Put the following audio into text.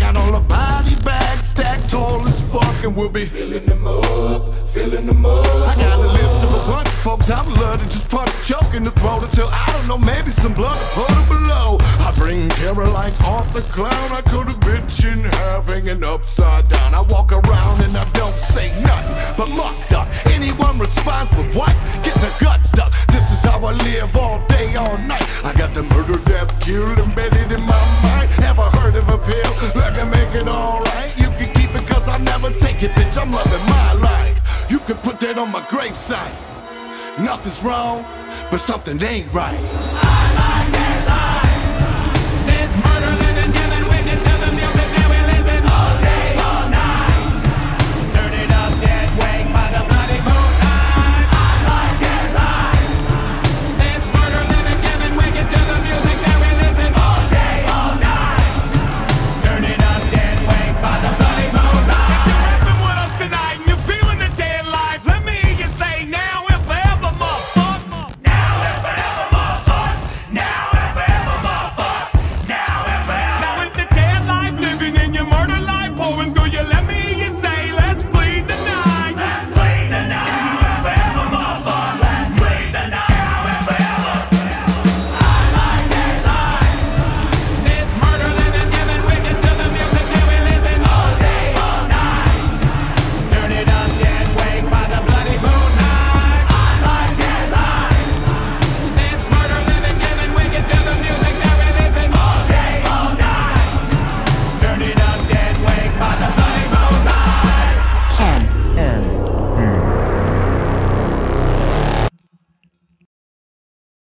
Got all the body bags stacked tall as fuck, and we'll be filling them up, filling them up. I got a list of a bunch of folks I would love to just punch choke in the throat until I don't know, maybe some blood to put below. I bring terror like Art the Clown. I cut a bitch in half, hanging upside down. I walk around and I don't say nothing but mucked up. Anyone responds with what? Get the gut stuck. This is how I live all day, all night. I got the murder, death, kill it, bitch. I'm loving my life. You can put that on my gravesite. Nothing's wrong, but something ain't right.